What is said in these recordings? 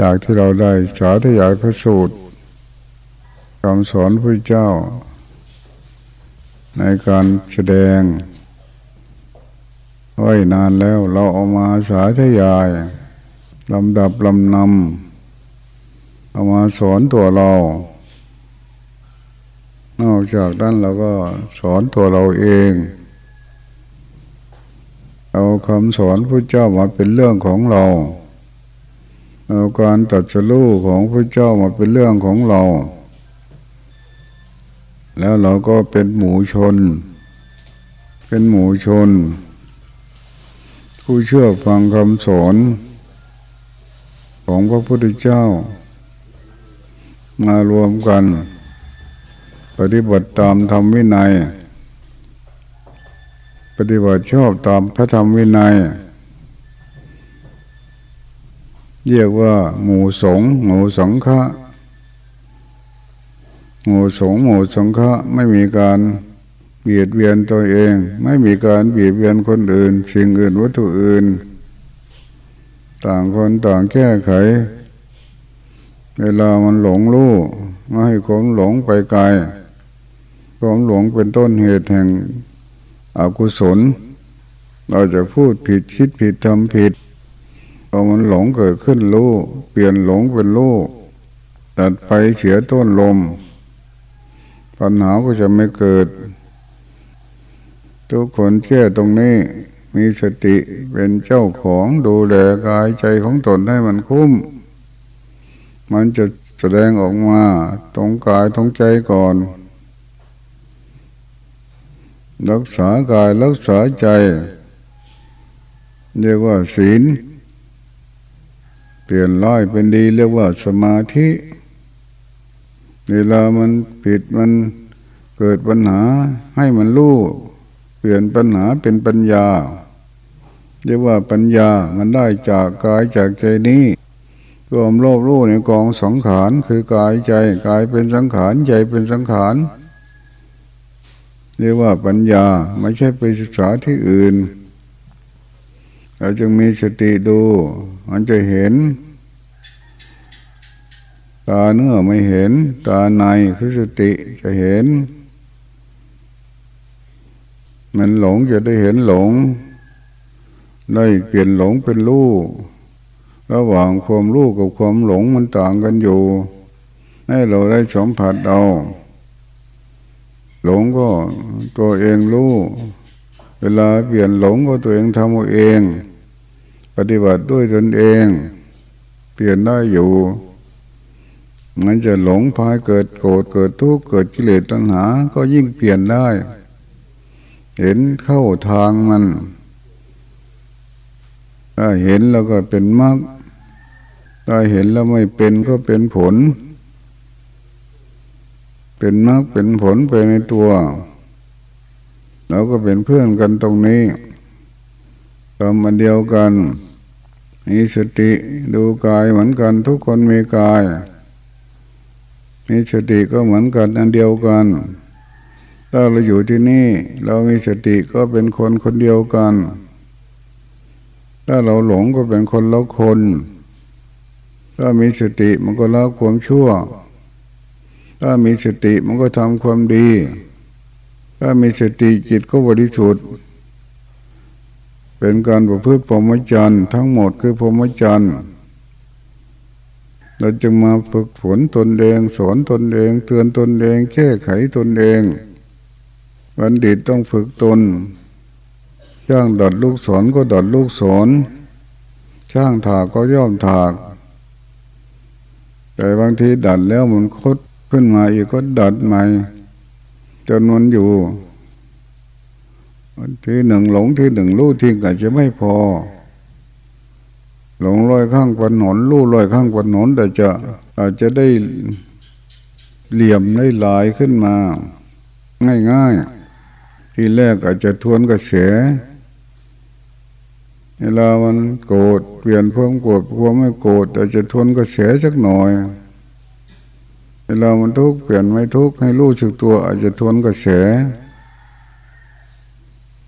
จากที่เราได้สาธยายพระสูตรคำสอนพระเจ้า ในการแสดงไว้นานแล้วเราเอามาสาธยายลำดับลำนำเอามาสอนตัวเรา นอกจากนั้นเราก็สอนตัวเราเอง เอาคำสอนพระเจ้ามาเป็นเรื่องของเรา เอาการตัดสู้ของพระเจ้ามาเป็นเรื่องของเรา แล้วเราก็เป็นหมู่ชน เป็นหมู่ชน ผู้เชื่อฟังคำสอนของพระพุทธเจ้ามารวมกัน ปฏิบัติตามธรรมวินัย ปฏิบัติชอบตามพระธรรมวินัย เรียกว่า หมู่สงหมู่สังฆะหมู่สงหมู่สังฆะไม่มีการเบียดเบียนตัวเอง ไม่มีการเบียดเบียนคนอื่น สิ่งอื่นวัตถุอื่น ต่างคนต่างแก้ไข เวลามันหลงรู้ไม่ให้ความหลงไปไกลความหลงเป็นต้นเหตุแห่งอกุศล เราจะพูดผิดคิดผิดทำผิด พอมันหลงเกิดขึ้นรู้เปลี่ยนหลงเป็นรู้ตัดไปเสียต้นลม ปัญหาก็จะไม่เกิด ทุกคนเชื่อตรงนี้มีสติเป็นเจ้าของดูแลกายใจของตนให้มันคุ้ม มันจะแสดงออกมาตรงกายตรงใจก่อน รักษากายรักษาใจ เรียกว่าศีล ปลี่ยนร้อยเป็นดีเรียกว่าสมาธิ เวลามันผิดมันเกิดปัญหาให้มันรู้เปลี่ยนปัญหาเป็นปัญญา เรียกว่าปัญญามันได้จากกายจากใจนี้รวมโลภรู้ในกองสังขารคือกายใจกายเป็นสังขารใจเป็นสังขารเรียกว่าปัญญาไม่ใช่ไปศึกษาที่อื่น เราจึงมีสติดู มันจะเห็น ตาเนื้อไม่เห็น ตาในคือสติจะเห็น มันหลงจะได้เห็นหลง ได้เปลี่ยนหลงเป็นรู้ระหว่างความรู้กับความหลงมันต่างกันอยู่ ให้เราได้สัมผัสเอาหลงก็ตัวเองรู้ เวลาเปลี่ยนหลงก็ตัวเองทำเอาเอง ฏิบัติด้วยตนเอง เปลี่ยนได้อยู่มันจะหลงพายเกิดโกรธเกิดทุกข์เกิดกิเลสตัณหา ก็ยิ่งเปลี่ยนได้ เห็นเข้าทางมันถ้าเห็นแล้วก็เป็นมรรคถ้าเห็นแล้วไม่เป็นก็เป็นผล เป็นมรรคเป็นผลไปในตัวเราก็เป็นเพื่อนกันตรงนี้ทำมันเดียวกัน มีสติดูกายเหมือนกันทุกคนมีกาย มีสติก็เหมือนกันอันเดียวกัน ถ้าเราอยู่ที่นี่ เรามีสติก็เป็นคนคนเดียวกัน ถ้าเราหลงก็เป็นคนละคน ถ้ามีสติมันก็ละความชั่ว ถ้ามีสติมันก็ทำความดี ถ้ามีสติจิตก็บริสุทธิ์ เป็นการประพฤติพรหมจรรย์ทั้งหมดคือพรหมจรรย์เราจึงมาฝึกฝนตนเองสอนตนเองเตือนตนเองแก้ไขตนเองบัณฑิตต้องฝึกตนช่างดัดลูกศรก็ดัดลูกศรช่างถากก็ย่อมถาก แต่บางทีดัดแล้วมันคดขึ้นมาอีกก็ดัดใหม่จนมันอยู่ ที่หนึ่งหลงที่หนึ่งรู้ทิ้งอาจจะไม่พอ หลงลอยข้างถนหนรู้ลอยข้างถนหนแต่จะอาจจะได้เหลี่ยมได้ลายขึ้นมา ง่ายๆ ที่แรกอาจจะทวนกระแสเวลามันโกรธเปลี่ยนความโกรธความไม่โกรธอาจจะทวนกระแสสักหน่อย เวลามันทุกข์เปลี่ยนไม่ทุกข์ให้รู้สึกตัวอาจจะทวนกระแส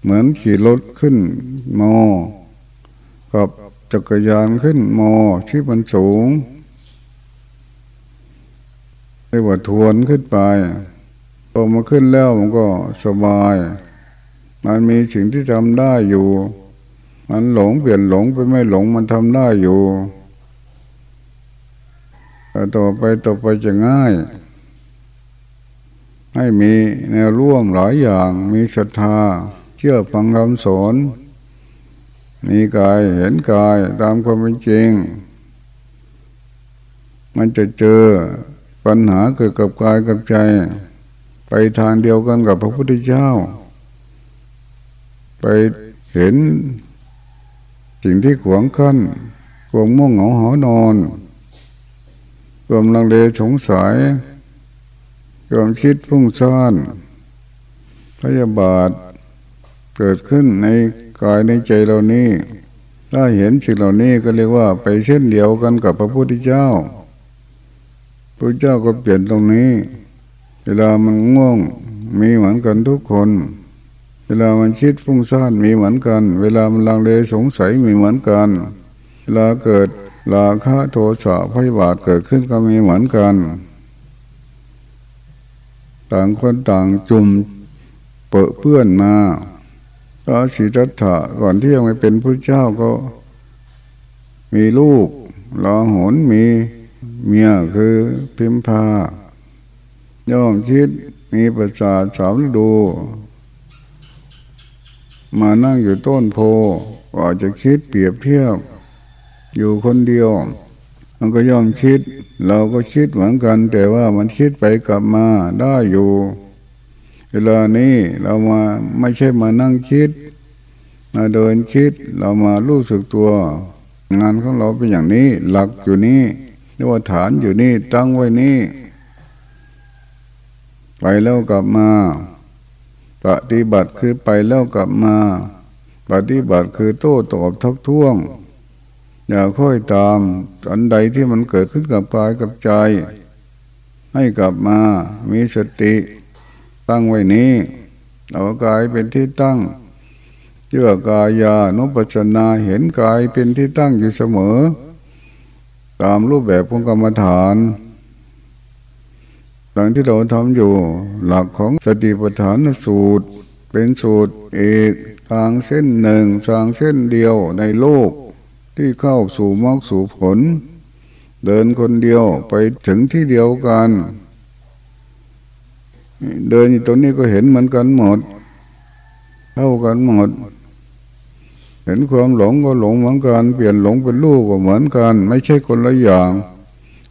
เหมือนขี่รถขึ้นมอกับจักรยานขึ้นมอที่มันสูงเรียกว่าทวนขึ้นไปพอมาขึ้นแล้วมันก็สบาย มันมีสิ่งที่ทำได้อยู่ มันหลงเปลี่ยนหลงไปไม่หลงมันทำได้อยู่แต่ต่อไปต่อไปจะง่าย ให้มีแนวร่วมหลายอย่างมีศรัทธา ชื่อฟังคำสอนมีกายเห็นกายตามความเป็นจริง มันจะเจอปัญหาเกิดกับกายกับใจ ไปทางเดียวกันกับพระพุทธเจ้า ไปเห็นสิ่งที่ขวางขั้นความม่วงเหงาหอนอนความลังเลสงสัยความคิดพุ่งซ่านพยาบาท เกิดขึ้นในกายในใจเรานี้ ถ้าเห็นสิ่งเหล่านี้ก็เรียกว่าไปเช่นเดียวกันกับพระพุทธเจ้า พระเจ้าก็เปลี่ยนตรงนี้ เวลามันง่วงมีเหมือนกันทุกคน เวลามันคิดฟุ้งซ่านมีเหมือนกัน เวลามันลังเลสงสัยมีเหมือนกัน เวลาเกิดราคะโทสะพยาบาทเกิดขึ้นก็มีเหมือนกัน ต่างคนต่างจุ่มเปื้อนมา พระสิทธัตถะก่อนที่ยังไม่เป็นพระเจ้าก็ มีลูกลอหนมีเมียคือพิมพาย่อมคิดมีประสาทสามดู มานั่งอยู่ต้นโพก็จะคิดเปรียบเทียบ อยู่คนเดียว มันก็ย่อมคิด เราก็คิดเหมือนกัน แต่ว่ามันคิดไปกลับมาได้อยู่ เวลานี้เรามาไม่ใช่มานั่งคิด มาเดินคิดเรามารู้สึกตัว งานของเราเป็นอย่างนี้ หลักอยู่นี่เรียกว่าฐานอยู่นี่ตั้งไว้นี่ไปแล้วกลับมา ปฏิบัติคือไปแล้วกลับมา ปฏิบัติคือโต้ตอบทักท้วง อย่าค่อยตามอันใดที่มันเกิดขึ้นกับกายกับใจ ให้กลับมามีสติ ตั้งไว้นี้เอากายเป็นที่ตั้งเชื่อกายานุปัจนาเห็นกายเป็นที่ตั้งอยู่เสมอ ตามรูปแบบของกรรมฐานดังที่เราทำอยู่ หลักของสติปัฏฐานสูตร เป็นสูตรเอกทางเส้นหนึ่งทางเส้นเดียวในโลกที่เข้าสู่มรรคสู่ผล เดินคนเดียวไปถึงที่เดียวกัน เดินอยู่ตรงนี้ก็เห็นเหมือนกันหมดเท่ากันหมด เห็นความหลงก็หลงเหมือนกัน เปลี่ยนหลงเป็นลูกก็เหมือนกัน ไม่ใช่คนละอย่าง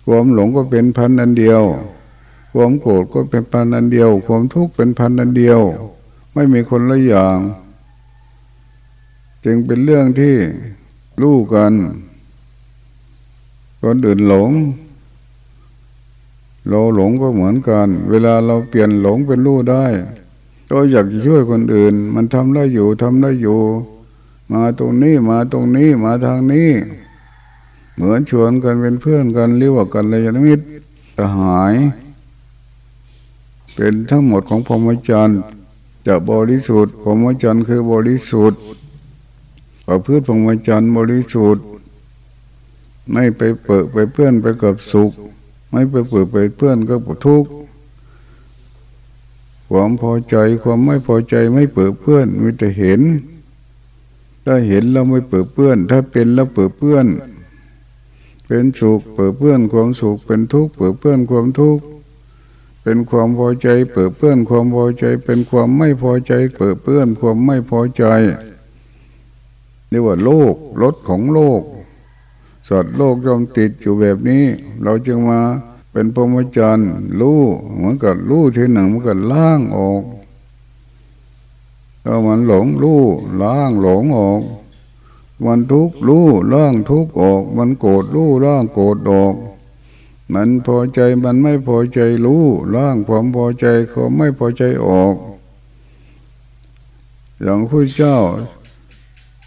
ความหลงก็เป็นพันอันเดียว ความโกรธก็เป็นพันอันเดียว ความทุกข์เป็นพันอันเดียว ไม่มีคนละอย่าง จึงเป็นเรื่องที่รู้กันคนอื่นหลง เราหลงก็เหมือนกัน เวลาเราเปลี่ยนหลงเป็นรู้ได้ก็อยากจะช่วยคนอื่น มันทำได้อยู่ทำได้อยู่ มาตรงนี้มาตรงนี้มาทางนี้ เหมือนชวนกันเป็นเพื่อนกันเรียกว่ากันเลยนมิตรสหาย เป็นทั้งหมดของพรหมจรรย์จะบริสุทธิ์พรหมจรรย์คือบริสุทธิ์ประพฤติพรหมจรรย์บริสุทธิ์ ไม่ไปเปิดไปเพื่อนไปกับสุข ไม่ไปเปิดไปเพื่อนก็ปวดทุกข์ความพอใจความไม่พอใจไม่เปิดเพื่อนมีแต่เห็น ถ้าเห็นเราไม่เปิดเพื่อน ถ้าเป็นแล้วเปิดเพื่อน เป็นสุขเปิดเพื่อนความสุขเป็นทุกข์เปิดเพื่อนความทุกข์เป็นความพอใจ เปิดเพื่อนความพอใจ เป็นความไม่พอใจ เปิดเพื่อนความไม่พอใจเรียกว่าโลกรถของโลก สัตว์โลกย่อมติดอยู่แบบนี้ เราจึงมาเป็นพรหมจรรย์รู้เหมือนกับรู้ที่หนึ่งมันก็ล่างออกถ้ามันหลงรู้ล่างหลงออกมันทุกข์รู้ล่างทุกข์ออก มันโกรธรู้ล่างโกรธออก มันพอใจมันไม่พอใจรู้ล่างความพอใจความไม่พอใจออก อย่างพระเจ้า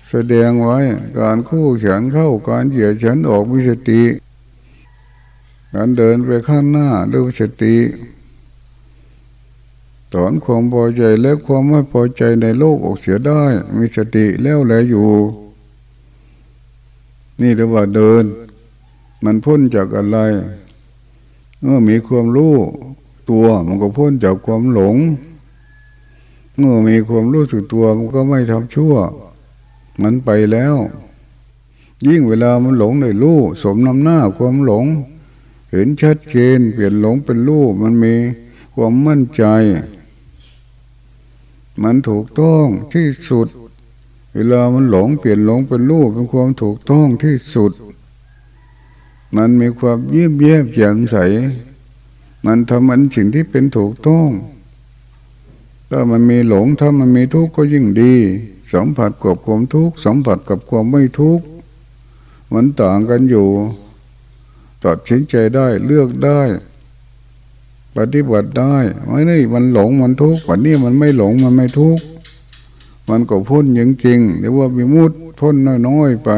แสดงไว้การคู่แขนเข้าการเหยียดฉันออกมีสติการเดินไปข้างหน้าด้วยสติถอนความพอใจและความไม่พอใจในโลกออกเสียได้ มีสติแล้วแลอยู่ นี่เรียกว่าเดิน มันพ้นจากอะไรเมื่อมีความรู้ตัวมันก็พ้นจากความหลง เมื่อมีความรู้สึกตัวมันก็ไม่ทำชั่ว มันไปแล้ว ยิ่งเวลามันหลงในรู้สมนำหน้าความหลง เห็นชัดเจนเปลี่ยนหลงเป็นรู้มันมีความมั่นใจ มันถูกต้องที่สุด เวลามันหลงเปลี่ยนหลงเป็นรู้เป็นความถูกต้องที่สุด มันมีความเยี่ยมเยี่ยมแจ่มใส มันทำมันสิ่งที่เป็นถูกต้องถ้ามันมีหลงถ้ามันมีทุกข์ก็ยิ่งดี สัมผัสกับความทุกข์สัมผัสกับความไม่ทุกข์มันต่างกันอยู่ตัดสินใจได้เลือกได้ ปฏิบัติได้ไม่นี่มันหลงมันทุกข์วันนี้มันไม่หลงมันไม่ทุกข์มันก็พ้นอยังจริงหรือว่ามีมุดพ้นน้อยๆไป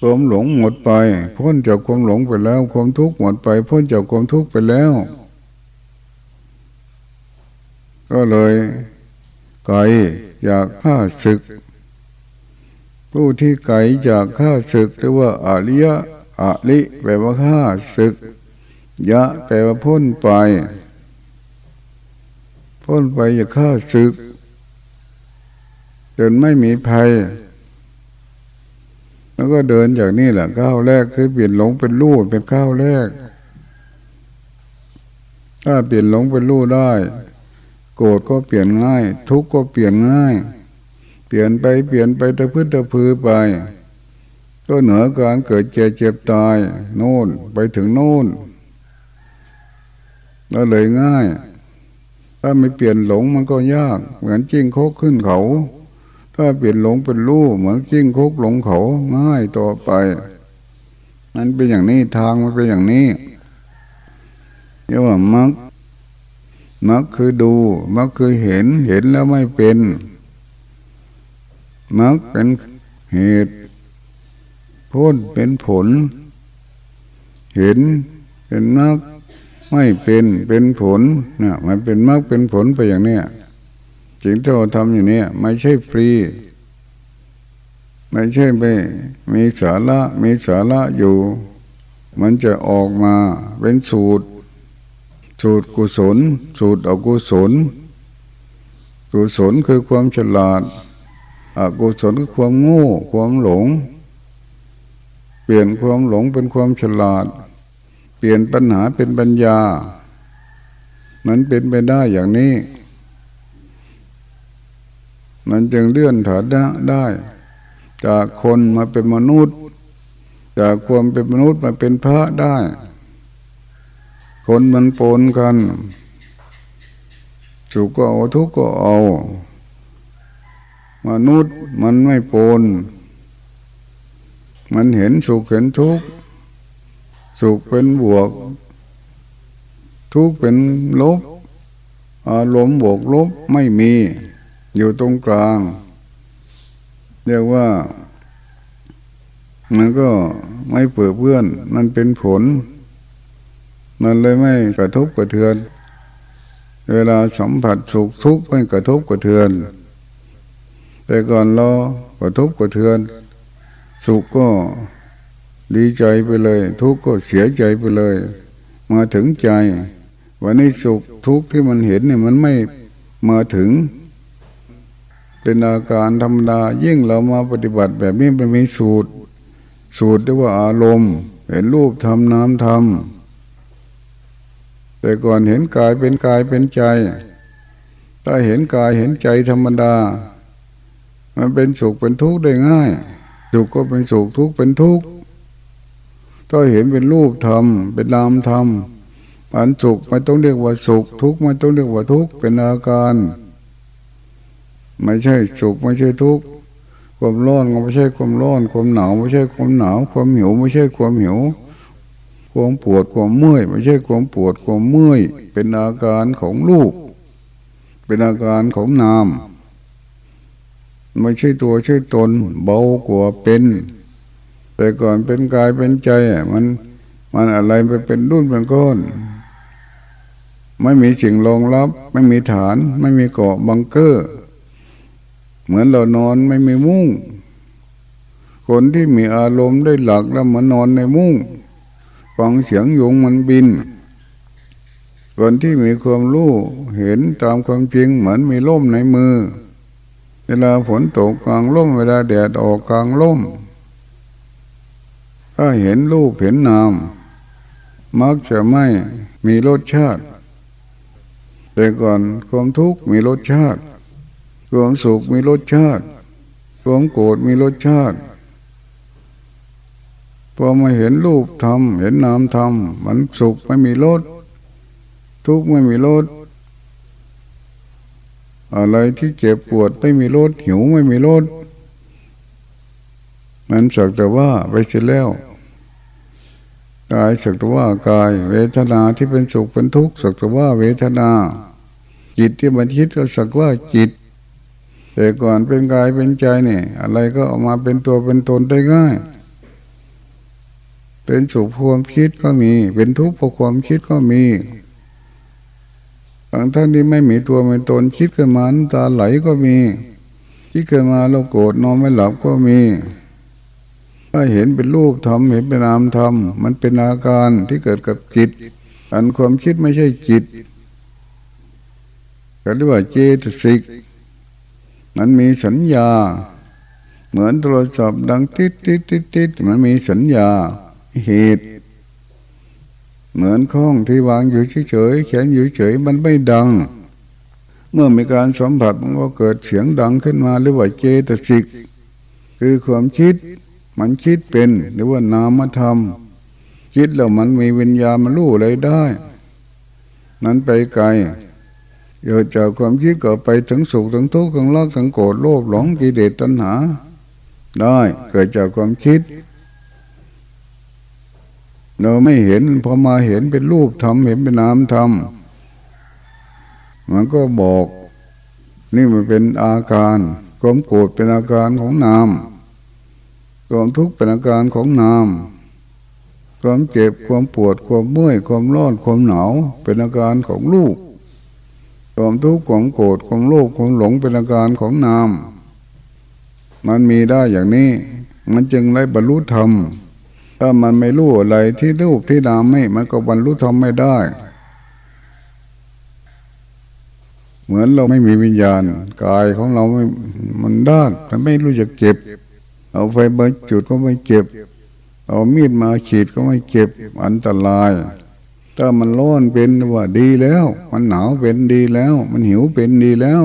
ความหลงหมดไป พ้นจากความหลงไปแล้ว ความทุกข์หมดไป พ้นจากความทุกข์ไปแล้ว ก็เลยไกล อยากฆ่าศึก ผู้ที่ไกลจากฆ่าศึกเรียกว่าอาริยะอาลิแปลว่าฆ่าศึก ยะแปลว่าพ้นไป พ้นไปอย่าฆ่าศึก จนไม่มีภัย แล้วก็เดินจากนี่แหละก้าวแรกคือเปลี่ยนหลงเป็นรู้เป็นก้าวแรก ถ้าเปลี่ยนหลงเป็นรู้ได้ โกรธก็เปลี่ยนง่าย ทุกข์ก็เปลี่ยนง่าย เปลี่ยนไปเปลี่ยนไปตะพื้นตะพือไป ก็เหนือการเกิดเจ็บเจ็บตายโน่นไปถึงโน่นก็เลยง่าย ถ้าไม่เปลี่ยนหลงมันก็ยาก เหมือนกลิ้งครกขึ้นเขา ถ้าเปลี่ยนหลงเป็นรู้เหมือนกลิ้งครกลงเขาง่ายต่อไปมันเป็นอย่างนี้ทางมันเป็นอย่างนี้เรียกว่ามรรค มรรคคือดู มรรคคือเห็น เห็นแล้วไม่เป็น มรรคเป็นเหตุพ้นเป็นผล เห็นเป็นมักไม่เป็นเป็นผลนะมันเป็นมักเป็นผลไปอย่างเนี้ยสิ่งที่เราทำอย่างนี้ยไม่ใช่ฟรี ไม่ใช่ไปมีสาระมีสาระอยู่ มันจะออกมาเป็นสูตร สูตรกุศล สูตรอกุศล กุศลคือความฉลาด อกุศลคือความโง่ความหลง เปลี่ยนความหลงเป็นความฉลาด เปลี่ยนปัญหาเป็นปัญญา มันเป็นไปได้อย่างนี้ มันจึงเลื่อนฐานะได้ จากคนมาเป็นมนุษย์ จากความเป็นมนุษย์มาเป็นพระได้ คนมันปนกันสุขก็เอาทุกข์ก็เอา มนุษย์มันไม่ปน มันเห็นสุขเห็นทุกข์สุขเป็นบวก ทุกข์เป็นลบอารมณ์บวกลบไม่มี อยู่ตรงกลาง เรียกว่า มันก็ไม่เปื่อเพื่อน มันเป็นผล มันเลยไม่กระทบกระเทือน เวลาสัมผัสสุขทุกข์ไม่กระทบกระเทือน แต่ก่อนเรากระทบกระเทือน สุขก็ดีใจไปเลย ทุกข์ก็เสียใจไปเลย มาถึงใจ วันนี้สุขทุกข์ที่มันเห็นเนี่ยมันไม่มาถึง เป็นอาการธรรมดายิ่งเรามาปฏิบัติแบบนี้มันมีสูตร สูตรเรียกว่าอารมณ์ เห็นรูปทำน้ำทำ แต่ก่อนเห็นกายเป็นกายเป็นใจ ถ้าเห็นกายเห็นใจธรรมดา มันเป็นสุขเป็นทุกข์ได้ง่าย สุขก็เป็นสุขทุกข์เป็นทุกข์ ถ้าเห็นเป็นรูปธรรม เป็นนามธรรม อันสุขไม่ต้องเรียกว่าสุข ทุกข์ไม่ต้องเรียกว่าทุกข์ เป็นอาการ ไม่ใช่สุขไม่ใช่ทุกข์ ความร้อนก็ไม่ใช่ความร้อน ความหนาวไม่ใช่ความหนาว ความหิวไม่ใช่ความหิว ความปวดความเมื่อยไม่ใช่ความปวดความเมื่อยเป็นอาการของลูกเป็นอาการของนามไม่ใช่ตัวใช่ตนเบากว่าเป็น แต่ก่อนเป็นกายเป็นใจมันมันอะไรไปเป็นรุ่นเป็นก้อน ไม่มีสิ่งรองรับ ไม่มีฐาน ไม่มีเกาะบังเกอร์ เหมือนเรานอนไม่มีมุ้งคนที่มีอารมณ์ได้หลักแล้วมานอนในมุ้ง ฟังเสียงยุงมันบินคนที่มีความรู้เห็นตามความจริงเหมือนมีล่มในมือ เวลาฝนตกกลางล่มเวลาแดดออกกลางล่ม ถ้าเห็นรูปเห็นนาม มักจะไม่มีรสชาติ แต่ก่อนความทุกข์มีรสชาติ ความสุขมีรสชาติ ความโกรธมีรสชาติ พอมาเห็นรูปธรรมเห็นนามธรรมมันสุขไม่มีรสทุกข์ไม่มีรสอะไรที่เจ็บปวดไม่มีรสหิวไม่มีรสมันสักแต่ว่าไปเสียแล้วกายสักแต่ว่ากาย เวทนาที่เป็นสุขเป็นทุกข์สักแต่ว่าเวทนา จิตที่มันคิดก็สักว่าจิต แต่ก่อนเป็นกายเป็นใจเนี่ยอะไรก็ออกมาเป็นตัวเป็นตนได้ง่าย เป็นสุขความคิดก็มี เป็นทุกข์เพราะความคิดก็มีบางท่านที่ไม่มีตัวเป็นตนคิดขึ้นมาตาไหลก็มี คิดขึ้นมาเราโกรธนอนไม่หลับก็มีถ้าเห็นเป็นรูปธรรมเห็นเป็นนามธรรมมันเป็นอาการที่เกิดกับจิต อันความคิดไม่ใช่จิตก็เรียกว่าเจตสิกมันมีสัญญา เหมือนโทรศัพท์ดังติดติดติดติดมันมีสัญญา หตุเหมือนข้องที่วางอยู่เฉยๆแขนอยู่เฉยมันไม่ดัง เมื่อมีการสัมผัสมันก็เกิดเสียงดังขึ้นมาหรือว่าเจตสิก คือความคิดมันคิดเป็นหรือว่านามธรรม คิดแล้วมันมีวิญญาณมันรู้อะไรได้ นั้นไปไกลเกิดจากความคิดก็ไปถึงสุขถึงทุกข์ถึงรักถึงโกรธโลภหลงกิเลสตัณหา ได้เกิดจากความคิด เราไม่เห็นพอมาเห็นเป็นรูปธรรมเห็นเป็นนามธรรมมันก็บอก นี่มันเป็นอาการความโกรธเป็นอาการของนามความทุกข์เป็นอาการของนามความเจ็บความปวดความเมื่อยความร้อนความหนาวเป็นอาการของลูกความทุกข์ความโกรธความโลภความหลงเป็นอาการของนาม มันมีได้อย่างนี้ มันจึงได้บรรลุธรรม ถ้ามันไม่รู้อะไรที่รูปที่นามไม่มันก็บรรลุธรรมไม่ได้ เหมือนเราไม่มีวิญญาณกายของเราไม่มันด้านมันไม่รู้จะเก็บ เอาไฟมาจุดก็ไม่เก็บ เอามีดมาขีดก็ไม่เก็บอันตราย ถ้ามันร้อนเป็นว่าดีแล้ว มันหนาวเป็นดีแล้ว มันหิวเป็นดีแล้ว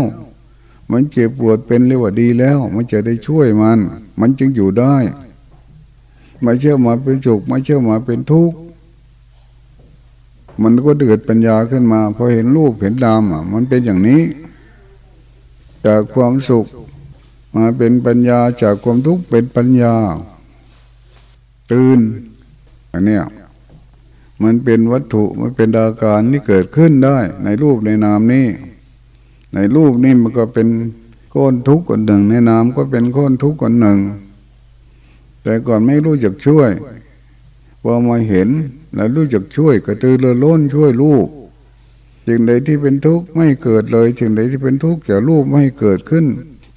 มันเจ็บปวดเป็นเรียกว่าดีแล้ว มันจะได้ช่วยมัน มันจึงอยู่ได้ ไม่เชื่อมาเป็นสุขไม่เชื่อมาเป็นทุกข์มันก็เกิดปัญญาขึ้นมาพอเห็นรูปเห็นดามอะ มันเป็นอย่างนี้ จากความสุข มาเป็นปัญญาจากความทุกข์เป็นปัญญา ตื่นอันเนี้ยมันเป็นวัตถุมันเป็นอาการที่เกิดขึ้นได้ ในรูปในนามนี้ ในรูปนี่มันก็เป็นก้นทุกข์คนหนึ่ง ในนามก็เป็นก้นทุกข์คนหนึ่ง แต่ก่อนไม่รู้จักช่วยพอมาเห็นแล้วรู้จักช่วยกระตือรือร้นช่วยลูกสิ่งใดที่เป็นทุกข์ไม่เกิดเลยสิ่งใดที่เป็นทุกข์แก่ลูกไม่เกิดขึ้น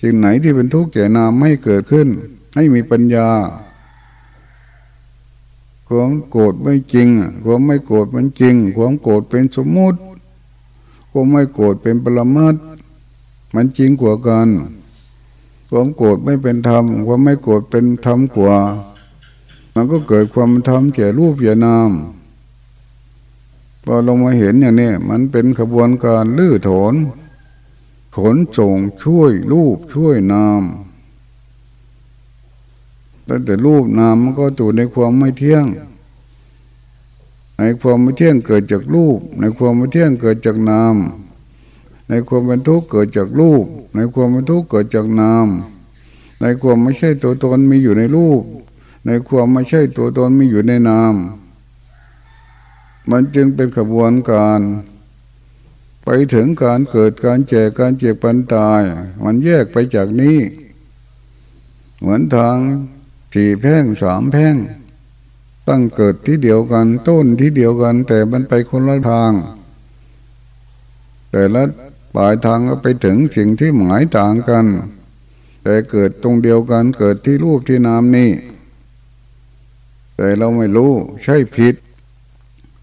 สิ่งไหนที่เป็นทุกข์แก่นามไม่เกิดขึ้น ให้มีปัญญาความโกรธไม่จริงความไม่โกรธมันจริงความโกรธเป็นสมมุติความไม่โกรธเป็นปรมัตมันจริงกว่ากัน ความโกรธไม่เป็นธรรมความไม่โกรธเป็นธรรมกว่า มันก็เกิดความธรรมแก่รูปแก่นามพอลงมาเห็นอย่างนี้มันเป็นขบวนการลื้อถอนขนส่งช่วยรูปช่วยนามตั้งแต่รูปนามมันก็ตูในความไม่เที่ยง ในความไม่เที่ยงเกิดจากรูป ในความไม่เที่ยงเกิดจากนาม ในความเป็นทุกข์เกิดจากรูป ในความเป็นทุกข์เกิดจากนาม ในความไม่ใช่ตัวตนมีอยู่ในรูป ในความไม่ใช่ตัวตนมีอยู่ในนาม มันจึงเป็นขบวนการ ไปถึงการเกิดการแจกการเจ็บปันตาย มันแยกไปจากนี้ เหมือนทางสี่แพ่งสามแพ่ง ตั้งเกิดที่เดียวกันต้นที่เดียวกัน แต่มันไปคนละทาง แต่ละ ปลายทางก็ไปถึงสิ่งที่หมายต่างกัน แต่เกิดตรงเดียวกันเกิดที่รูปที่นามนี่ แต่เราไม่รู้ใช่ผิด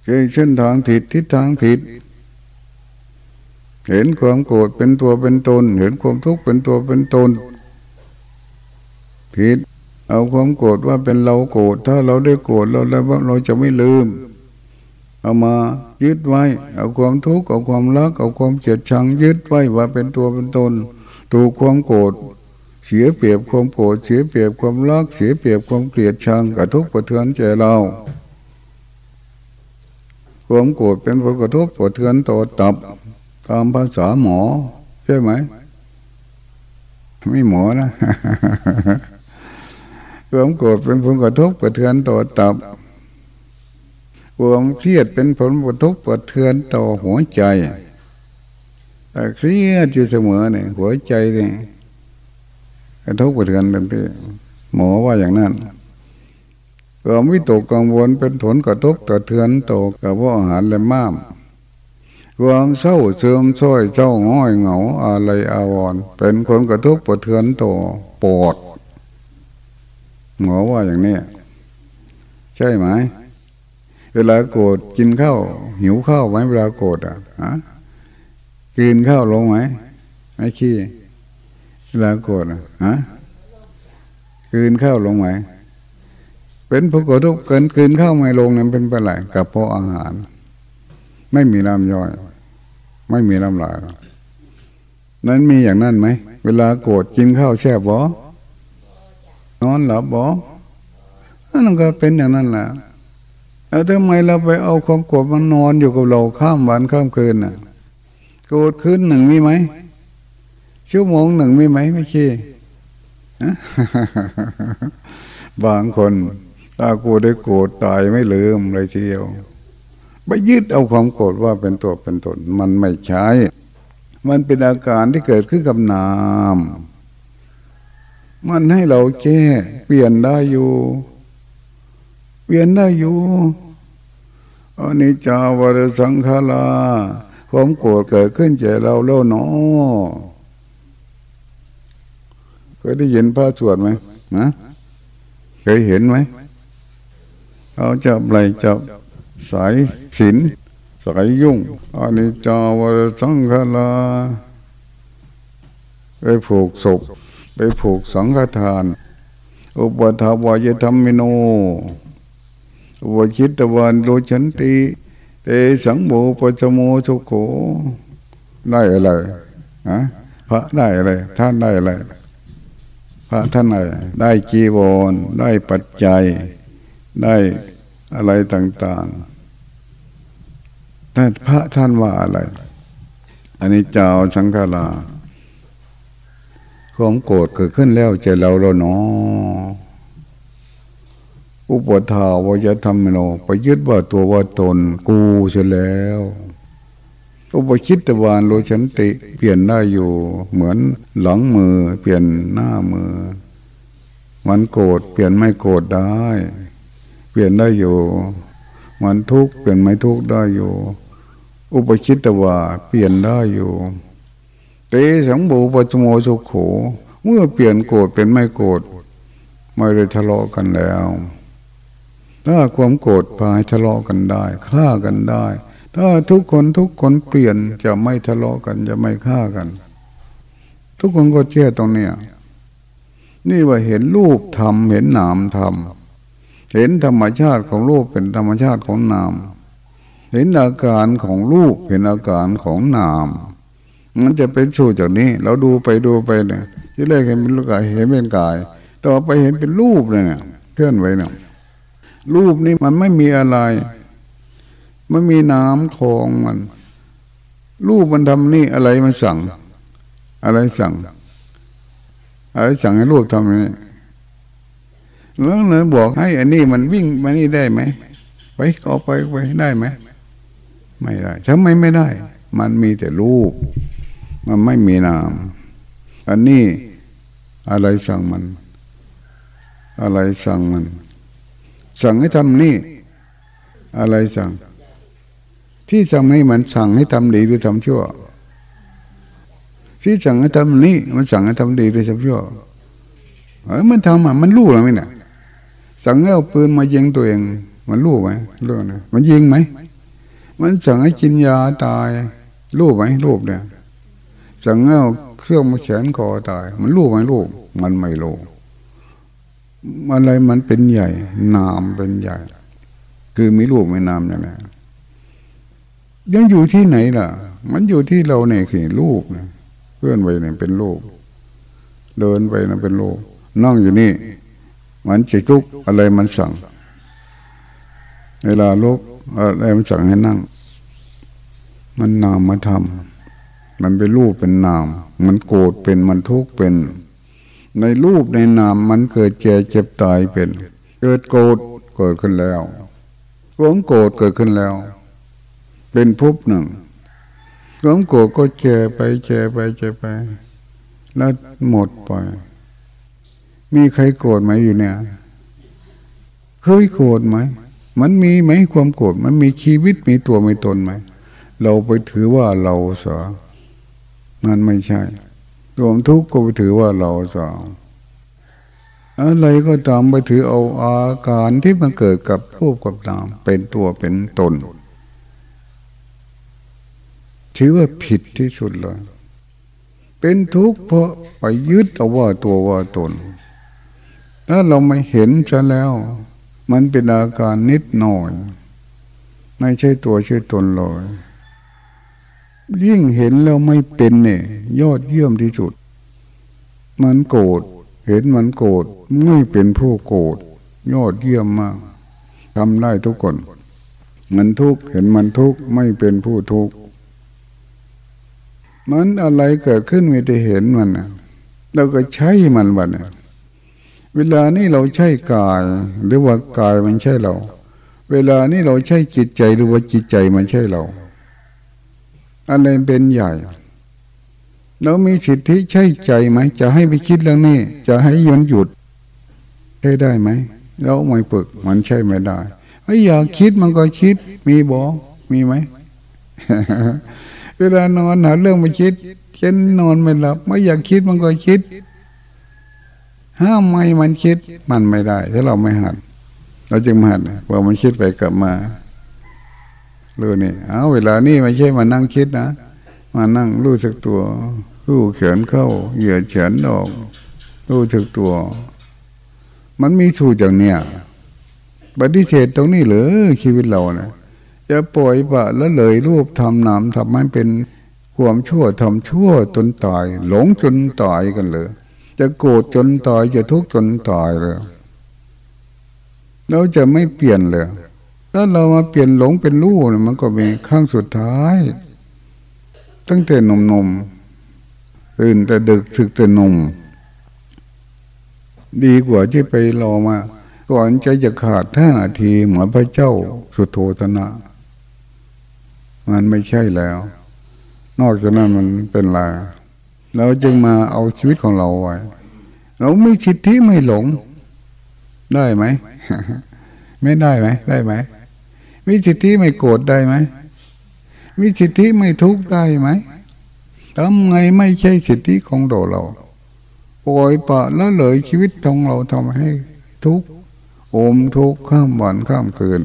คือเส้นทางผิดทิศทางผิด เห็นความโกรธเป็นตัวเป็นตน เห็นความทุกข์เป็นตัวเป็นตน ผิด เอาความโกรธว่าเป็นเราโกรธถ้าเราได้โกรธเราแล้วเราจะไม่ลืม เอามายึดไว้ เอาความทุกข์เอาความรักเอาความเกลียดชังยึดไว้ว่าเป็นตัวเป็นตน ถูกความโกรธเสียเปรียบความโกรธเสียเปรียบความรักเสียเปรียบความเกลียดชังกระทุกกระเทือนใจเราความโกรธเป็นผลกระทบกระเทือนต่อตับ ตามภาษาหมอ ใช่ไหมไม่หมอนะความโกรธเป็นผลกระทบกระเทือนต่อตับ ความเครียดเป็นผลกระทบกระเทือนต่อหัวใจแต่เครียดอยู่เสมอเนี่ยหัวใจเนี่ยกระทบกระเทือนเป็นที่หมอว่าอย่างนั้นความวิตกกังวลเป็นผลกระทบกระเทือนต่อกับว่าอาหารและม้ามความเศร้าเสื่อมซ้อยเศร้าง้อยเหงาอะไรอาวรเป็นผลกระทบกระเทือนต่อปอดหมอว่าอย่างนี้ใช่ไหม เวลาโกรธกินข้าวหิวข้าวไหมเวลาโกรธอะฮะกินข้าวลงไหมไม่ขี้เวลาโกรธอะฮะกินข้าวลงไหมเป็นผลกระทบเกินกินข้าวไม่ลงนั้นเป็นไปไหนกับเพราะอาหาร ไม่มีน้ำย่อย ไม่มีน้ำลายนั้นมีอย่างนั้นไหมเวลาโกรธกินข้าวแช่บ่นอนหลับบ่นั่นก็เป็นอย่างนั้นแหละ แล้วทำไมเราไปเอาความโกรธมันนอนอยู่กับเราข้ามวันข้ามคืนน่ะ โกรธคืนหนึ่งมีไหมชั่วโมงหนึ่งมีไหมไม่ใช่บางคนถ้าโกรธได้โกรธตายไม่ลืมเลยทีเดียวไปยึดเอาความโกรธว่าเป็นตัวเป็นตนมันไม่ใช่ มันเป็นอาการที่เกิดขึ้นกับนาม มันให้เราแก้เปลี่ยนได้อยู่ เปลี่ยนได้อยู่อันนี้จาวรสังขาราความโกรธเกิดขึ้นใจเราแล้วเนาะเคยได้ยินพระสวดไหมนะเคยเห็นไหมเขาจับไหลจับสายศิลสายยุ่งอันนี้จาวรสังขาราไปผูกศพไปผูกสังฆทาน อุปถาวายธรรมิโน อุปชิตวันโลชันติเตสังโมปัจโมสุโขได้อะไรฮะพระได้อะไร ท่านได้อะไร พระท่านอะไรได้จีวรได้ปัจจัย ได้อะไรต่างๆท่พระท่านว่าอะไร อันนี้เจ้าสังฆาราความโกรธเกิดขึ้นแล้วใจเราเราเนาะ อุปถาวายธรรมโนไปยึดว่าตัวว่าตนกูเสียแล้ว อุปคิดตวานโลชันติ เปลี่ยนได้อยู่ เหมือนหลังมือ เปลี่ยนหน้ามือ มันโกรธเปลี่ยนไม่โกรธได้ เปลี่ยนได้อยู่ มันทุกข์เปลี่ยนไม่ทุกข์ได้อยู่ อุปคิดตวาเปลี่ยนได้อยู่เตสังบูปจโมสุขโขเมื่อเปลี่ยนโกรธเป็นไม่โกรธไม่ได้ทะเลาะกันแล้ว ถ้าความโกรธพายทะเลาะกันได้ฆ่ากันได้ ถ้าทุกคนทุกคนเปลี่ยนจะไม่ทะเลาะกันจะไม่ฆ่ากัน ทุกคนก็เชื่อตรงเนี้ยนี่ว่าเห็นรูปธรรมเห็นนามธรรมเห็นธรรมชาติของรูปเป็นธรรมชาติของนาม เห็นอาการของรูปเป็นอาการของนาม มันจะเป็นสูตรจากนี้ เราดูไปดูไปเนี่ยที่แรกเห็นเป็นลูกกายเห็นเป็นกาย ต่อไปเห็นเป็นรูปเนี่ยเคลื่อนไหวเนี่ย รูปนี้มันไม่มีอะไร ไม่มีน้ำคองมัน รูปมันทำนี่อะไรมันสั่ง อะไรสั่ง อะไรสั่งให้รูปทำนี่แล้วเนื้อบอกให้ อันนี้มันวิ่งมานี่ได้ไหมไปเอาไปไปได้ไหมไม่ได้ทำไมไม่ได้ มันมีแต่รูป มันไม่มีนาม อันนี้อะไรสั่งมัน อะไรสั่งมัน สั่งให้ทำนี่ อะไรสั่ง ที่สั่งให้มันสั่งให้ทำดีหรือทำชั่ว ที่สั่งให้ทำนี่ มันสั่งให้ทำดีหรือทำชั่วเออมันทำอะมันรู้หรือไม่เนี่ยสั่งให้เอาปืนมายิงตัวเอง มันรู้ไหมรู้นะมันยิงไหมมันสั่งให้กินยาตาย รูปไหมรูปเนี่ยสั่งให้เอาเครื่องมาแขนคอตาย มันรูปไหมรูปมันไม่รู้ อะไรมันเป็นใหญ่ นามเป็นใหญ่ คือมีรูปไม่นามอย่างนี้ยังอยู่ที่ไหนล่ะ มันอยู่ที่เราเนี่ยคือรูปนะเพื่อนไปเนี่ยเป็นรูปเดินไปนะเป็นรูปนั่งอยู่นี่ มันจะทุกอะไรมันสั่ง เวลาลุกอะไรมันสั่งให้นั่ง มันนามมาทำมันเป็นรูปเป็นนาม มันโกรธเป็นมันทุกข์เป็น ในรูปในนามมันเกิดแก่เจ็บตายเป็น เกิดโกรธเกิดขึ้นแล้วความโกรธเกิดขึ้นแล้ว เป็นภพหนึ่งความโกรธก็แก่ไปแก่ไปแก่ไป แล้วหมดไป มีใครโกรธไหมอยู่เนี่ย เคยโกรธไหม มันมีไหมความโกรธมันมีชีวิตมีตัวมีตนไหม เราไปถือว่าเราสานั่นไม่ใช่ รวมทุกข์ก็ไปถือว่าเราสาอะไรก็ตามไปถือเอาอาการที่มันเกิดกับรูปกับนามเป็นตัวเป็นตน ถือว่าผิดที่สุดเลย เป็นทุกข์เพราะไปยึดเอาว่าตัวว่าตน ถ้าเราไม่เห็นซะแล้ว มันเป็นอาการนิดหน่อย ไม่ใช่ตัวใช่ตนเลย ยิ่งเห็นแล้วไม่เป็นเนี่ย ยอดเยี่ยมที่สุด มันโกรธเห็นมันโกรธไม่เป็นผู้โกรธยอดเยี่ยมมากทำได้ทุกคน มันทุกข์เห็นมันทุกข์ไม่เป็นผู้ทุกข์มันอะไรเกิดขึ้นมีแต่เห็นมันเราก็ใช้มันวันเนี่ยเวลานี้เราใช้กาย หรือว่ากายมันใช่เรา เวลานี้เราใช้จิตใจหรือว่าจิตใจมันใช่เรา อะไรเป็นใหญ่ เรามีสิทธิใช่ใจไหม จะให้ไปคิดเรื่องนี้ จะให้ยนหยุดใช่ได้ไหม เราไม่ฝึกมันใช่ไม่ได้ไม่อยากคิดมันก็คิด มีบอกมีไหมเวลานอนหาเรื่องมาคิดเช่นนอนไม่หลับไม่อยากคิดมันก็คิด ห้ามไม่มันคิดมันไม่ได้ ถ้าเราไม่หัด เราจึงหัดว่ามันคิดไปกลับมา รู้นี่เอาเวลานี่ไม่ใช่มานั่งคิดนะมานั่งรู้สึกตัว รู้เขียนเข้า เหยียดเขียนออกรู้สึกตัว มันมีสูตรอย่างเนี้ยปฏิเสธตรงนี้เหรอชีวิตเราเนะจะปล่อยปะแล้วเลยรูปทำนามทำให้เป็นความชั่วทำชั่วจนตาย หลงจนตายกันเลยจะโกรธจนตายจะทุกข์จนตายเลยเราจะไม่เปลี่ยนเลย ถ้าเรามาเปลี่ยนหลงเป็นรู้มันก็มีข้างสุดท้าย ตั้งแต่นมนมตื่นแต่ดึกสึกแต่นม ดีกว่าที่ไปรอมาก่อนใจจะขาดท่านาทีเหมือนพระเจ้าสุโธธนะ มันไม่ใช่แล้ว นอกจากนั้นมันเป็นลาเราจึงมาเอาชีวิตของเราไว้ เราไม่สิทธิไม่หลง ได้ไหม ไม่ได้ไหม ได้ไหม มีสิทธิไม่โกรธได้ไหมมีสิทธิไม่ทุกข์ได้ไหมทำไงไม่ใช่สิทธิของเราเราปล่อยปะแล้วเลยชีวิตของเราทำให้ทุกข์โอมทุกข์ข้ามวันข้ามคืน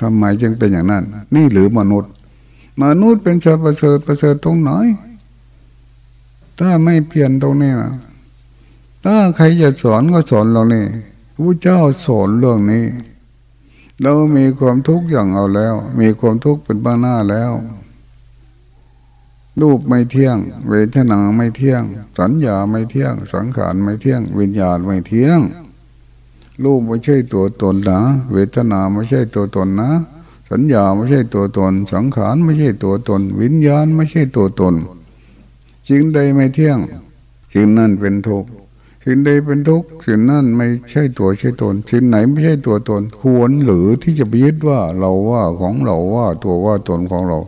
ทำไมจึงเป็นอย่างนั้น นี่หรือมนุษย์ มนุษย์เป็นชาประเสริฐประเสริฐตรงไหนถ้าไม่เปลี่ยนตรงนี้นะถ้าใครจะสอนก็สอนเราเนี่ยพระเจ้าสอนเรื่องนี้ เรามีความทุกข์อย่างเอาแล้ว มีความทุกข์เป็นบ้าหน้าแล้ว รูปไม่เที่ยง เวทนาไม่เที่ยง สัญญาไม่เที่ยง สังขารไม่เที่ยง วิญญาณไม่เที่ยง รูปไม่ใช่ตัวตนนะ เวทนาไม่ใช่ตัวตนนะ สัญญาไม่ใช่ตัวตน สังขารไม่ใช่ตัวตน วิญญาณไม่ใช่ตัวตนจึงใดไม่เที่ยงจึงนั่นเป็นทุกข์ สิ่งใดเป็นทุกข์สิ่งนั้นไม่ใช่ตัวใช่ตนสิ่งไหนไม่ใช่ตัวตน ควรหรือที่จะไปยึดว่าเราว่าของเราว่าตัวว่าตนของเรา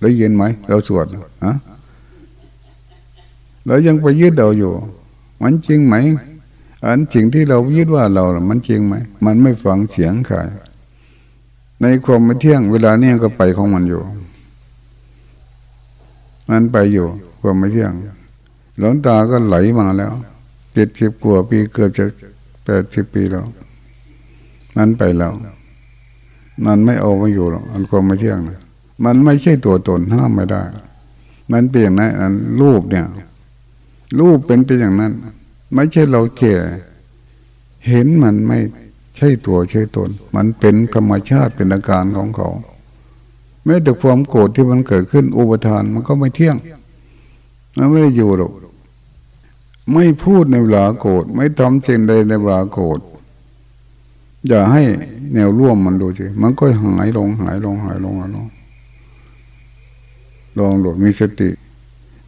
แล้วเย็นไหมเราสวดฮะเรายังไปยึดเราอยู่ มันจริงไหมอันสิ่งที่เรายึดว่าเรา มันจริงไหม มันไม่ฟังเสียงใครในความไม่เที่ยงเวลาเนี้ยก็ไปของมันอยู่ มันไปอยู่ความไม่เที่ยง หลวงตาก็ไหลมาแล้ว เจ็ดสิบกว่าปีเกือบจะแปดสิบปีแล้ว นั้นไปแล้วมันไม่เอาไม่อยู่หรอกอันความไม่เที่ยงนะมันไม่ใช่ตัวตนห้ามไม่ได้ มันเปลี่ยนนะอันรูปเนี่ย รูปเป็นไปอย่างนั้น ไม่ใช่เราเก่เห็นมันไม่ใช่ตัวใช่ตน มันเป็นธรรมชาติเป็นอาการของเขาแม้แต่ความโกรธที่มันเกิดขึ้นอุปทานมันก็ไม่เที่ยงมันไม่ได้อยู่หรอก ไม่พูดในเวลาโกรธไม่ทำสิ่งใดในเวลาโกรธอย่าให้แนวร่วมมันดูสิมันก็หายลงหายลงหายลงหายลงลองดูมีสติ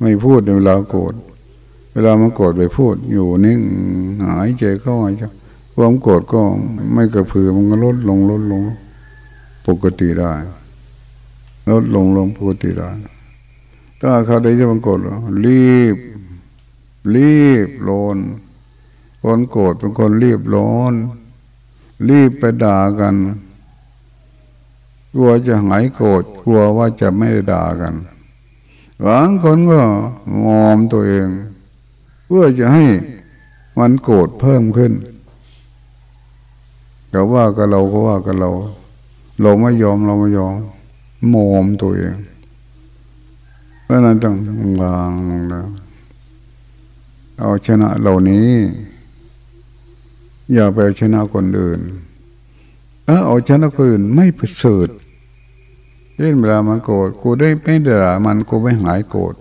ไม่พูดในเวลาโกรธเวลามันโกรธไปพูด อยู่นิ่งหายใจเข้าหายใจความโกรธก็ไม่กระพือมันก็ลดลงลดลง ปกติได้ลดลงลงปกติได้ถ้าเขาได้จะมันโกรธรีบ รีบร้อนคนโกรธเป็นคนรีบร้อน รีบไปด่ากันกลัวจะหายโกรธกลัวว่าจะไม่ได้ด่ากันบางคนก็งอมตัวเอง เพื่อจะให้มันโกรธเพิ่มขึ้นก็ว่ากับเราก็ว่ากับเรา เราไม่ยอมเราไม่ยอมมอมตัวเองเพราะนั้นต้องวางนะ เอาชนะเหล่านี้ อย่าไปเอาชนะคนอื่นถ้าเอาชนะคนอื่นไม่ประเสริฐเช่นเวลามันโกรธกูได้ไม่ด่ามันกูไม่หายโกรธ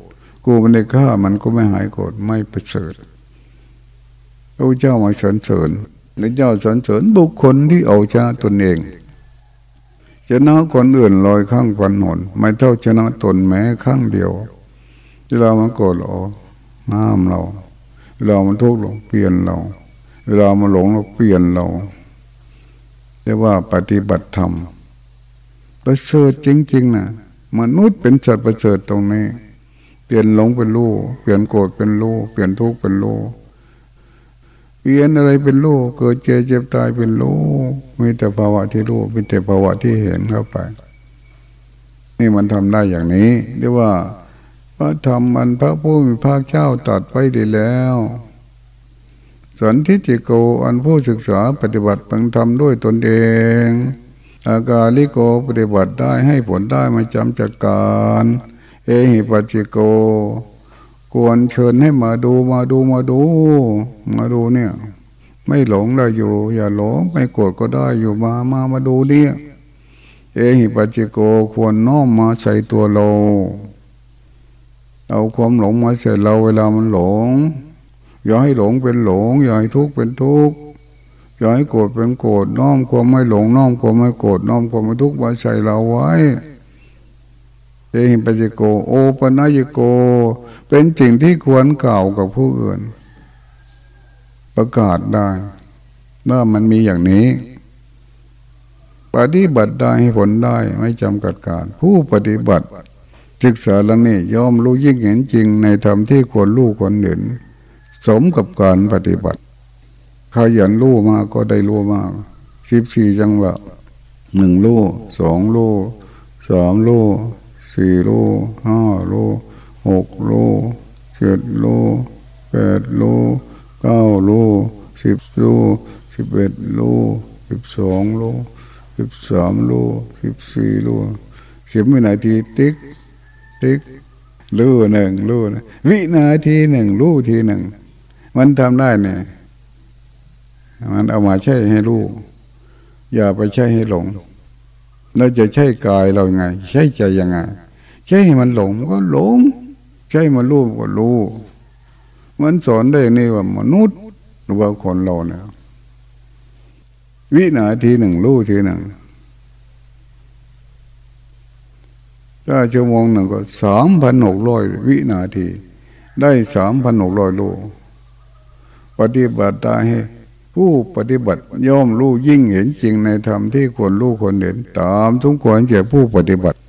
กูไม่ได้ฆ่ามันกูไม่หายโกรธไม่ประเสริฐพระเจ้ามาสรรเสริญพระเจ้าสรรเสริญบุคคลที่เอาชนะตนเองชนะคนอื่นลอยข้างฟันหนไม่เท่าชนะตนแม้ข้างเดียวเวลามันโกรธเราห้ามเรา เวลามันทุกข์เราเปลี่ยนเรา เวลามันหลงเราเปลี่ยนเราเรียกว่าปฏิบัติธรรมประเสริฐจริง ๆนะมนุษย์เป็นสัตว์ประเสริฐตรงนี้ เปลี่ยนหลงเป็นรู้ เปลี่ยนโกรธเป็นรู้ เปลี่ยนทุกข์เป็นรู้ เปลี่ยนอะไรเป็นรู้ เกิดเจ็บเจ็บตายเป็นรู้ มีแต่ภาวะที่รู้ มีแต่ภาวะที่เห็นเข้าไป นี่มันทำได้อย่างนี้ เรียกว่า ระธรรมมันพระผู้มีพระเจ้าตัดไว้ดีแล้วสันทิจิโกอันผู้ศึกษาปฏิบัติปังทำด้วยตนเอง อากาลิโกปฏิบัติได้ให้ผลได้มาจำจัดการ เอหิปัจิโก ควรเชิญให้มาดูมาดูมาดู มาดูเนี่ย ไม่หลงได้อยู่ อย่าหลงไม่โกรธก็ได้อยู่มามามาดูเนี่ยเอหิปัจจิโกควรน้อมมาใส่ตัวเรา เอาความหลงมาใส่เราเวลามันหลง อย่าให้หลงเป็นหลง อย่าให้ทุกข์เป็นทุกข์อย่าให้โกรธเป็นโกรธน้อมความไม่หลงน้อมความไม่โกรธน้อมความไม่ทุกข์มาใส่เราไว้เอหิปัจจิโก โอปนัยโก เป็นสิ่งที่ควรกล่าวกับผู้อื่น ประกาศได้ว่ามันมีอย่างนี้ ปฏิบัติได้ให้ผลได้ไม่จำกัดการ ผู้ปฏิบัติ ศึกษาแล้วนี่ยอมรู้ยิ่งเห็นจริงในธรรมที่ควรรู้ควรเห็น สมกับการปฏิบัติขยันรู้มากก็ได้รู้มากสิบสี่จังหวะหนึ่งรู้สองรู้สามรู้สี่รู้ห้ารู้หกรู้เจ็ดรู้แปดรู้เก้ารู้สิบรู้สิบเอ็ดรู้สิบสองรู้สิบสามรู้สิบสี่รู้เขียนวินาทีติ๊ก ติกรู้หนึ่งรู้วินาทีหนึ่งรู้ทีหนึ่ง มันทำได้เนี่ย มันเอามาใช้ให้รู้ อย่าไปใช้ให้หลง เราจะใช้กายเราไง ใช้ใจยังไง ใช้ให้มันหลงก็หลง ใช้มันรู้ก็รู้มันสอนได้นี่ว่ามนุษย์หรือว่าคนเราเนี่ยวินาทีหนึ่งรู้ทีหนึ่ง ถ้าชั่วโมงหนึ่งก็สามพันหกร้อยวินาที ได้สามพันหกร้อยโลปฏิบัติได้ให้ผู้ปฏิบัติย่อมรู้ยิ่งเห็นจริงในธรรมที่ควรรู้ควรเห็น ตามทุกควรแก่ผู้ปฏิบัติ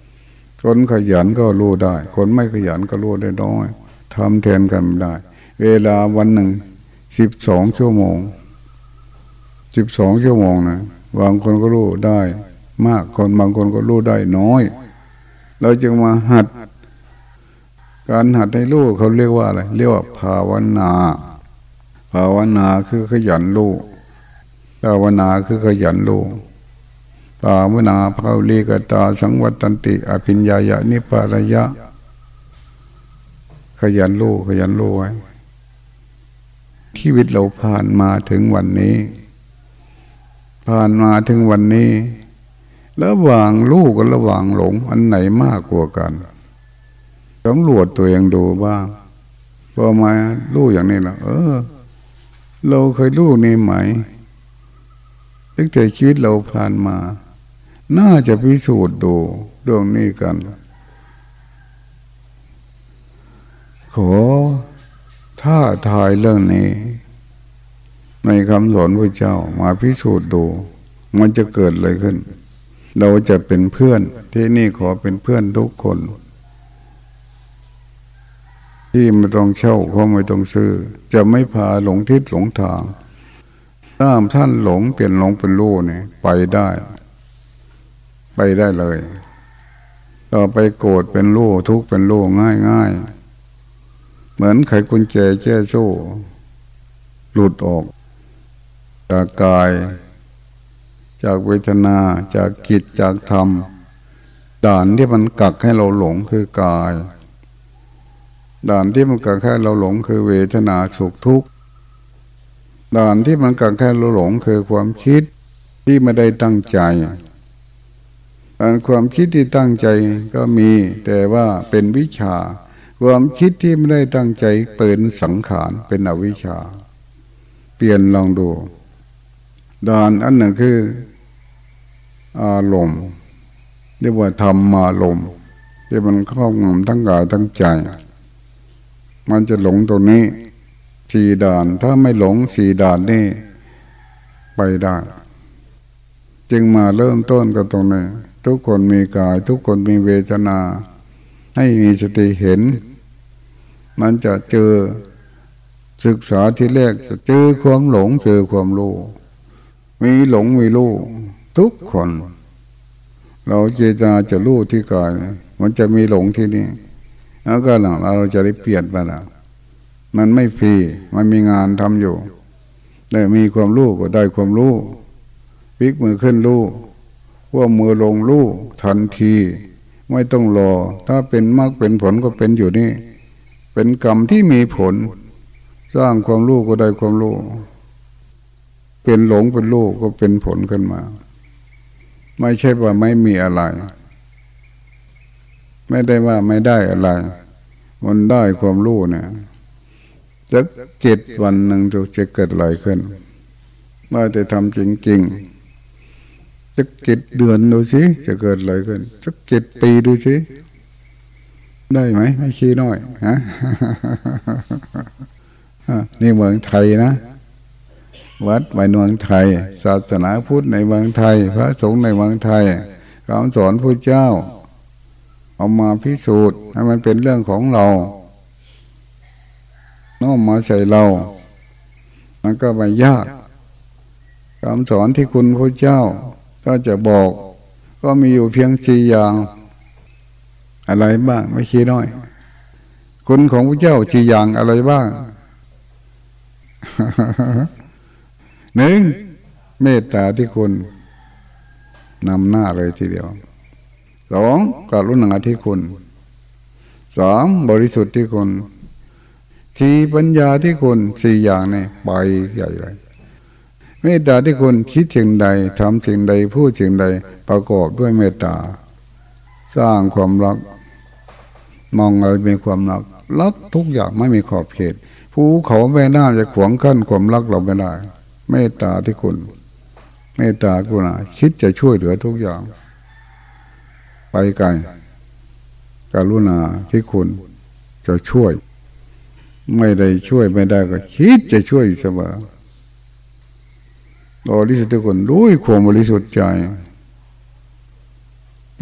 คนขยันก็รู้ได้ คนไม่ขยันก็รู้ได้น้อยทำแทนกันได้ เวลาวันหนึ่งสิบสองชั่วโมงสิบสองชั่วโมงนะบางคนก็รู้ได้ มากคนบางคนก็รู้ได้น้อย เราจึงมาหัด การหัดให้รู้เขาเรียกว่าอะไรเรียกว่าภาวนา ภาวนาคือขยันรู้ภาวนาคือขยันรู้ตามนาภาลีกตาสังวัตันติ อภิญญายะนิปารยะ ขยันรู้ขยันรู้ไว้ชีวิตเราผ่านมาถึงวันนี้ ผ่านมาถึงวันนี้ ระหว่างรู้กับระหว่างหลง อันไหนมากกว่ากันสำรวจตัวเองดูบ้างพอมารู้อย่างนี้แล้วเออ เราเคยรู้นี่ไหมตั้งแต่ชีวิตเราผ่านมา น่าจะพิสูจน์ดูเรื่องนี้กัน ขอท้าทายเรื่องนี้ ในคำสอนพระเจ้ามาพิสูจน์ดู มันจะเกิดอะไรขึ้น เราจะเป็นเพื่อนที่นี่ขอเป็นเพื่อนทุกคน ที่ไม่ต้องเช่าเขาไม่ต้องซื้อ จะไม่พาหลงทิศหลงทางถ้าท่านหลงเปลี่ยนหลงเป็นรู้เนี่ยไปได้ ไปได้เลย ต่อไปโกรธเป็นรู้ทุกเป็นรู้ง่ายง่ายเหมือนไขกุญแจแจ้โซ่หลุดออกจากกาย จากเวทนาจากกิจจากธรรมด่านที่มันกักให้เราหลงคือกาย ด่านที่มันกักให้เราหลงคือเวทนาสุขทุกข์ด่านที่มันกักให้เราหลงคือความคิดที่ไม่ได้ตั้งใจความคิดที่ตั้งใจก็มีแต่ว่าเป็นวิชา ความคิดที่ไม่ได้ตั้งใจเป็นสังขารเป็นอวิชชา เปลี่ยนลองดูด่านอันหนึ่งคือ อารมณ์เรียกว่าธรรมอาลมณ์ที่มันครอบงำทั้งกายทั้งใจ มันจะหลงตรงนี้สี่ด่าน ถ้าไม่หลงสี่ด่านนี่ไปได้ จึงมาเริ่มต้นกันตรงนี้ทุกคนมีกาย ทุกคนมีเวทนา ให้มีสติเห็น มันจะเจอศึกษาที่แรกจะเจอความหลงเจอความรู้มีหลงมีรู้ ทุกคน เราเจตนาจะรู้ที่กายมันจะมีหลงที่นี่แล้วก็หลังเราจะได้เปลี่ยนไปละมันไม่ฟรีมันมีงานทำอยู่ได้มีความรู้ก็ได้ความรู้พลิกมือขึ้นรู้ว่ามือลงรู้ทันที ไม่ต้องรอ ถ้าเป็นมากเป็นผลก็เป็นอยู่นี่ เป็นกรรมที่มีผล สร้างความรู้ก็ได้ความรู้เป็นหลงเป็นรู้ก็เป็นผลขึ้นมา ไม่ใช่ว่าไม่มีอะไร ไม่ได้ว่าไม่ได้อะไร มันได้ความรู้เนี่ยจะเจ็ดวันหนึ่งจะเกิดอะไรขึ้นว่าจะทำจริงๆจะเจ็ดเดือนดูสิจะเกิดอะไรขึ้นจะเจ็ดปีดูสิได้ไหมไม่ขี้น้อยฮะนี่เมืองไทยนะ วัดในเมืองไทย ศาสนาพุทธในเมืองไทย พระสงฆ์ในเมืองไทยคำสอนพระเจ้า เอามาพิสูจน์ให้มันเป็นเรื่องของเราน้อมมาใส่เรา มันก็ไม่ยากคำสอนที่คุณพระเจ้า ก็จะบอก ก็มีอยู่เพียงสี่อย่าง อะไรบ้างไม่ขี้น้อย คุณของพระเจ้าสี่อย่างอะไรบ้าง หนึ่งเมตตาที่คุณนำหน้าเลยทีเดียวสองกรุณาที่คุณสามบริสุทธิ์ที่คุณสี่ปัญญาที่คุณสี่อย่างนี่ไปใหญ่เลยเมตตาที่คุณคิดถึงใดทำถึงใดพูดถึงใด ประกอบด้วยเมตตา สร้างความรัก มองอะไรมีความรักรักทุกอย่างไม่มีขอบเขตภูเขาไม่น่าจะขวางกั้นความรักเราไม่ได้ เมตตาที่คุณ เมตตากรุณาคิดจะช่วยเหลือทุกอย่าง ไปไกลกรุณาที่คุณจะช่วย ไม่ได้ช่วยไม่ได้ก็ คิดจะช่วยเสมอบริสุทธิ์ทุกคนด้วยความบริสุทธิ์ใจ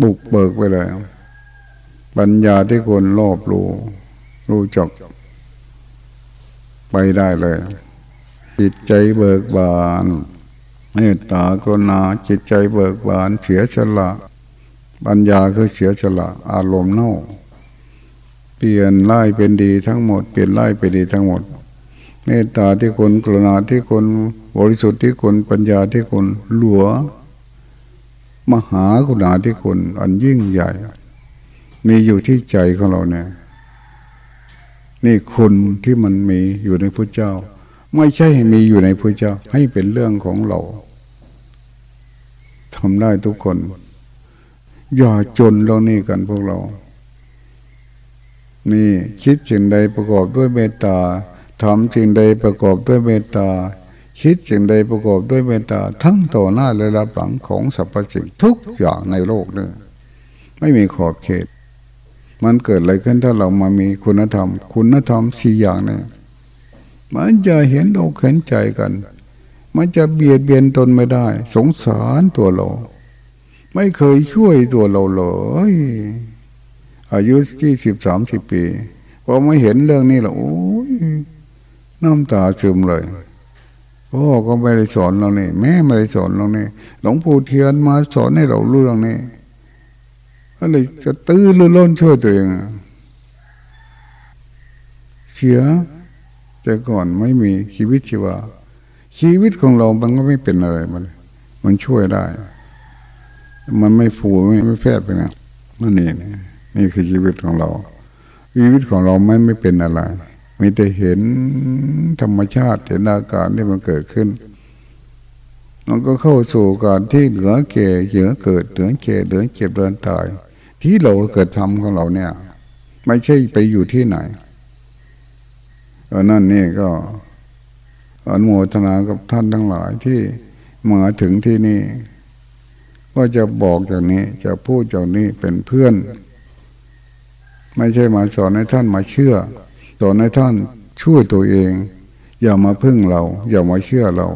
บุกเบิกไปเลยปัญญาที่คนรอบรู้ รู้จักไปได้เลย จิตใจเบิกบานเมตตากรุณาจิตใจเบิกบานเสียฉละ ปัญญาคือเสียฉละ อารมณ์เน่า เปลี่ยนไล่เป็นดีทั้งหมด เปลี่ยนไล่เป็นดีทั้งหมด เมตตาที่คนกรุณาที่คนบริสุทธิ์ที่คนปัญญาที่คนหลัว มหาคุณาธิคุณอันยิ่งใหญ่ มีอยู่ที่ใจของเราเนี่ยนี่คุณที่มันมีอยู่ในพระเจ้า ไม่ใช่มีอยู่ในพระเจ้าให้เป็นเรื่องของเราทำได้ทุกคน อย่าจนเรานี่กันพวกเรา นี่คิดสิ่งใดประกอบด้วยเมตตาทำสิ่งใดประกอบด้วยเมตตา คิดสิ่งใดประกอบด้วยเมตตา ทั้งต่อหน้าและรับหลังของสรรพสิ่งทุกอย่างในโลกเนี่ยไม่มีขอบเขต มันเกิดอะไรขึ้นถ้าเรามามีคุณธรรม คุณธรรมสี่อย่างเนี่ย มันจะเห็นอกเห็นใจกัน มันจะเบียดเบียนตนไม่ได้ สงสารตัวเรา ไม่เคยช่วยตัวเราเลยอายุที่สิบสามสิบปีพอไม่เห็นเรื่องนี้แล้วโอ้ยน้ำตาซึมเลยพ่อก็ไม่ได้สอนเราเนี่ยแม่ไม่ได้สอนเราเนี่ยหลวงปู่เทียนมาสอนให้เรารู้เรื่องนี้ก็เลยจะตื้อรือล้นช่วยตัวเองเสีย แต่ก่อนไม่มีชีวิตชีวาชีวิตของเรามันก็ไม่เป็นอะไรมันมันช่วยได้ มันไม่ฟูไม่ไม่แพทย์ไปนะนั่นนี่นี่คือชีวิตของเรา ชีวิตของเราไม่ไม่เป็นอะไรมีแต่เห็นธรรมชาติเห็นอาการที่มันเกิดขึ้น มันก็เข้าสู่การที่เหลือเก่เหลือเกิดเหลือเก่เหลือเจ็บเดินตาย ที่เราเกิดทำของเราเนี่ย ไม่ใช่ไปอยู่ที่ไหน เออนั่นนี่ก็อนุโมทนากับท่านทั้งหลายที่มาถึงที่นี่ ก็จะบอกอย่างนี้จะพูดอย่างนี้เป็นเพื่อน ไม่ใช่มาสอนให้ท่านมาเชื่อสอนให้ท่านช่วยตัวเอง อย่ามาพึ่งเรา อย่ามาเชื่อเรา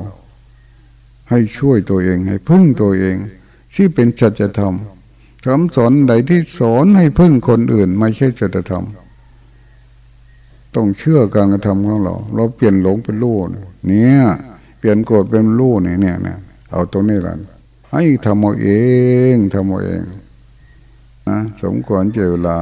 ให้ช่วยตัวเอง ให้พึ่งตัวเอง ที่เป็นจัจธรรมคำสอนใดที่สอนให้พึ่งคนอื่น ไม่ใช่จัจธรรม ต้องเชื่อการกระทำของเรา เราเปลี่ยนหลงเป็นรู้เนี่ยเปลี่ยนโกรธเป็นรู้เนี่ยเนี่ยเนี่ยเอาตรงนี้ละให้ทำเอาเองทำเอาเองนะสมควรเจอเวลา